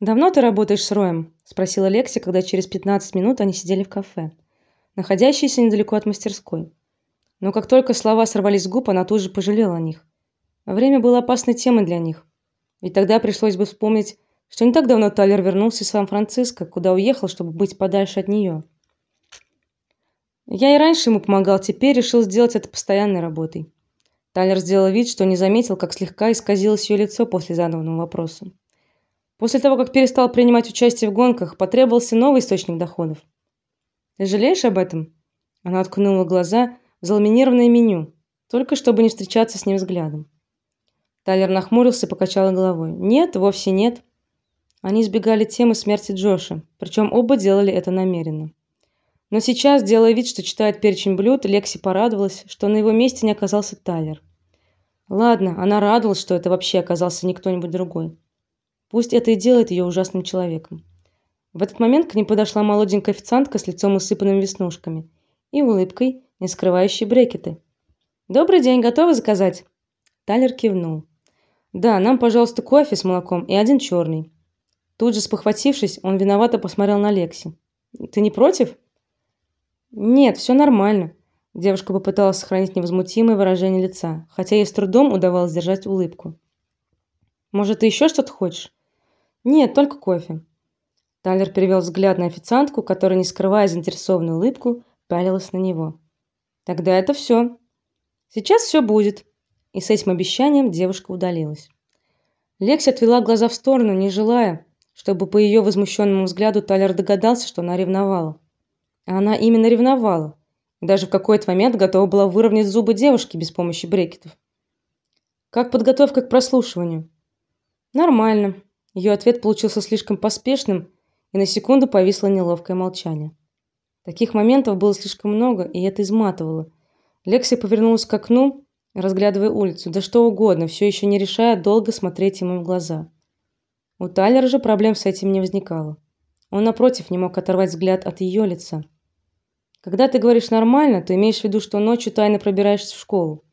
Давно ты работаешь с Роем? спросила Лекси, когда через 15 минут они сидели в кафе, находящееся недалеко от мастерской. Но как только слова сорвались с губ, она тут же пожалела о них. Время было опасной темой для них. Ведь тогда пришлось бы вспомнить, что не так давно Тайлер вернулся из Сан-Франциско, куда уехал, чтобы быть подальше от нее. Я и раньше ему помогал, теперь решил сделать это постоянной работой. Тайлер сделал вид, что не заметил, как слегка исказилось ее лицо после заданного вопроса. После того, как перестал принимать участие в гонках, потребовался новый источник доходов. Ты жалеешь об этом? Она откнула глаза в заламинированное меню, только чтобы не встречаться с ним взглядом. Тайлер нахмурился и покачал головой. Нет, вовсе нет. Они избегали темы смерти Джоша, причем оба делали это намеренно. Но сейчас, делая вид, что читает перечень блюд, Лекси порадовалась, что на его месте не оказался Тайлер. Ладно, она радовалась, что это вообще оказался не кто-нибудь другой. Пусть это и делает ее ужасным человеком. В этот момент к ним подошла молоденькая официантка с лицом усыпанным веснушками и улыбкой, не скрывающей брекеты. Добрый день, готовы заказать? Тайлер кивнул. Да, нам, пожалуйста, кофе с молоком и один черный. Тут же спохватившись, он виновато посмотрел на Лекси. Ты не против? Нет, все нормально. Девушка попыталась сохранить невозмутимое выражение лица, хотя ей с трудом удавалось держать улыбку. Может, ты еще что-то хочешь? Нет, только кофе. Тайлер перевел взгляд на официантку, которая, не скрывая заинтересованную улыбку, пялилась на него. Тогда это все. Сейчас все будет. И с этим обещанием девушка удалилась. Лекси отвела глаза в сторону, не желая, чтобы по ее возмущенному взгляду Тайлер догадался, что она ревновала. А она именно ревновала. И даже в какой-то момент готова была выровнять зубы девушки без помощи брекетов. Как подготовка к прослушиванию? Нормально. Ее ответ получился слишком поспешным, и на секунду повисло неловкое молчание. Таких моментов было слишком много, и это изматывало. Лекси повернулась к окну, разглядывая улицу, да что угодно, все еще не решая долго смотреть ему в глаза. У Тайлера же проблем с этим не возникало. Он напротив не мог оторвать взгляд от ее лица. Когда ты говоришь нормально, ты имеешь в виду, что ночью тайно пробираешься в школу.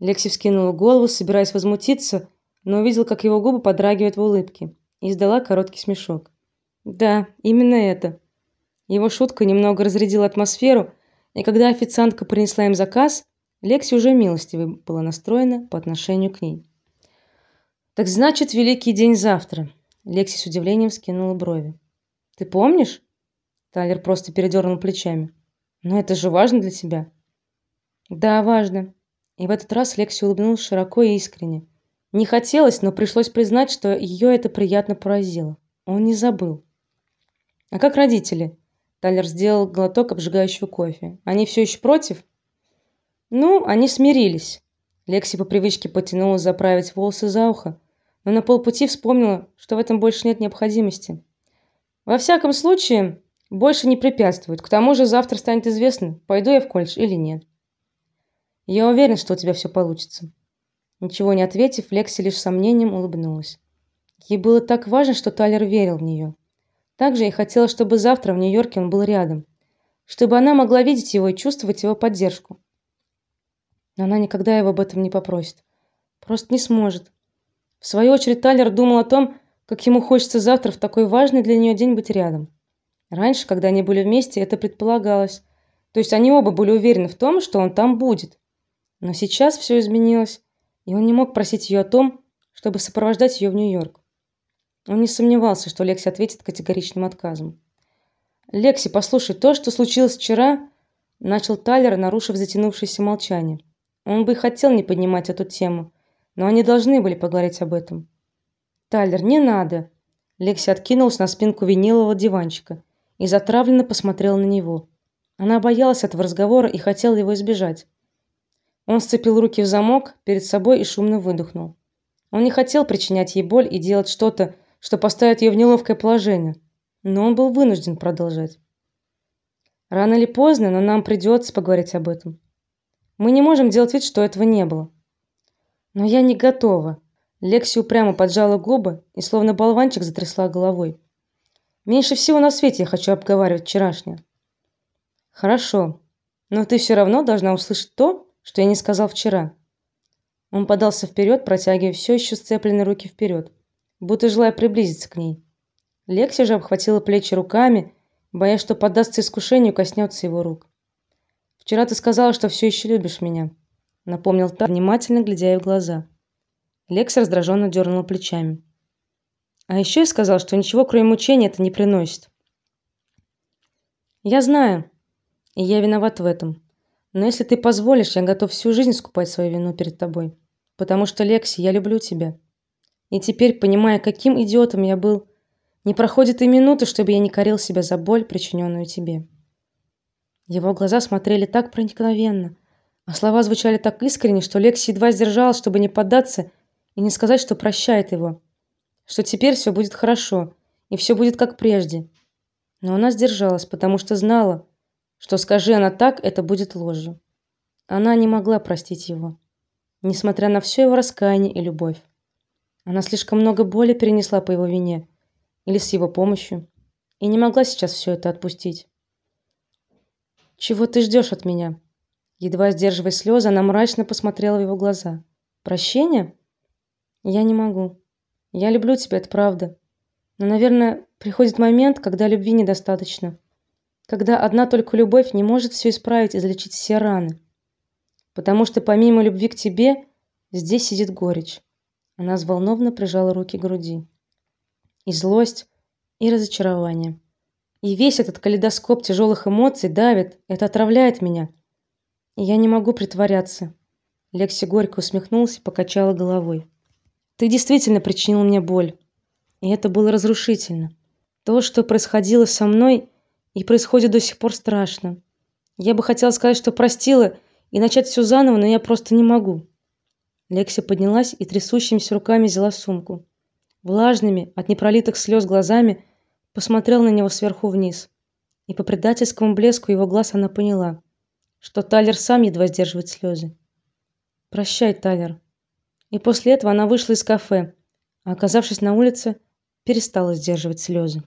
Лекси вскинула голову, собираясь возмутиться, но увидел, как его губы подрагивают в улыбке, и издала короткий смешок. Да, именно это. Его шутка немного разрядила атмосферу, и когда официантка принесла им заказ, Лекси уже милостиво была настроена по отношению к ней. Так значит, великий день завтра. Лекси с удивлением вскинула брови. Ты помнишь? Тайлер просто передернул плечами. Но это же важно для тебя. Да, важно. И в этот раз Лекси улыбнулась широко и искренне. Не хотелось, но пришлось признать, что ее это приятно поразило. Он не забыл. А как родители? Тайлер сделал глоток обжигающего кофе. Они все еще против? Ну, они смирились. Лекси по привычке потянулась заправить волосы за ухо, но на полпути вспомнила, что в этом больше нет необходимости. Во всяком случае, больше не препятствует. К тому же завтра станет известно, пойду я в колледж или нет. Я уверен, что у тебя все получится. Ничего не ответив, Лекси лишь сомнением улыбнулась. Ей было так важно, что Тайлер верил в нее. Также ей хотелось, чтобы завтра в Нью-Йорке он был рядом, чтобы она могла видеть его и чувствовать его поддержку. Но она никогда его об этом не попросит. Просто не сможет. В свою очередь Тайлер думал о том, как ему хочется завтра в такой важный для нее день быть рядом. Раньше, когда они были вместе, это предполагалось. То есть они оба были уверены в том, что он там будет. Но сейчас все изменилось, и он не мог просить ее о том, чтобы сопровождать ее в Нью-Йорк. Он не сомневался, что Лекси ответит категоричным отказом. Лекси, послушай, то, что случилось вчера, начал Тайлер, нарушив затянувшееся молчание. Он бы хотел не поднимать эту тему, но они должны были поговорить об этом. Тайлер, не надо. Лекси откинулась на спинку винилового диванчика и затравленно посмотрела на него. Она боялась этого разговора и хотела его избежать. Он сцепил руки в замок перед собой и шумно выдохнул. Он не хотел причинять ей боль и делать что-то, что поставит ее в неловкое положение, но он был вынужден продолжать. Рано или поздно, но нам придется поговорить об этом. Мы не можем делать вид, что этого не было. Но я не готова. Лекси упрямо поджала губы и словно болванчик затрясла головой. Меньше всего на свете я хочу обговаривать вчерашнее. Хорошо, но ты все равно должна услышать то, что я не сказал вчера. Он подался вперед, протягивая все еще сцепленные руки вперед. будто желая приблизиться к ней. Лекси же обхватила плечи руками, боясь, что поддастся искушению, коснется его рук. Вчера ты сказала, что все еще любишь меня, напомнил та, внимательно глядя ей в глаза. Лекси раздраженно дернула плечами. А еще я сказал, что ничего, кроме мучения, это не приносит. Я знаю, и я виноват в этом. Но если ты позволишь, я готов всю жизнь скупать свою вину перед тобой, потому что Лекси, я люблю тебя. И теперь, понимая, каким идиотом я был, не проходит и минуты, чтобы я не корил себя за боль, причиненную тебе. Его глаза смотрели так проникновенно, а слова звучали так искренне, что Лекси едва сдержалась, чтобы не поддаться и не сказать, что прощает его, что теперь все будет хорошо и все будет как прежде. Но она сдержалась, потому что знала, что скажи она так, это будет ложью. Она не могла простить его, несмотря на все его раскаяние и любовь. Она слишком много боли перенесла по его вине или с его помощью, и не могла сейчас все это отпустить. Чего ты ждешь от меня? Едва сдерживая слезы, она мрачно посмотрела в его глаза. Прощения? Я не могу. Я люблю тебя, это правда. Но, наверное, приходит момент, когда любви недостаточно когда одна только любовь не может все исправить и залечить все раны. Потому что помимо любви к тебе, здесь сидит горечь. Она взволнованно прижала руки к груди. И злость, и разочарование. И весь этот калейдоскоп тяжелых эмоций давит, это отравляет меня. И я не могу притворяться. Лекси горько усмехнулся и покачала головой. Ты действительно причинил мне боль, и это было разрушительно. То, что происходило со мной, и происходит до сих пор страшно. Я бы хотела сказать, что простила и начать все заново, но я просто не могу. Лекси поднялась и трясущимися руками взяла сумку. Влажными от непролитых слез глазами посмотрела на него сверху вниз. И по предательскому блеску его глаз она поняла, что Тайлер сам едва сдерживает слезы. Прощай, Тайлер. И после этого она вышла из кафе, а оказавшись на улице, перестала сдерживать слезы.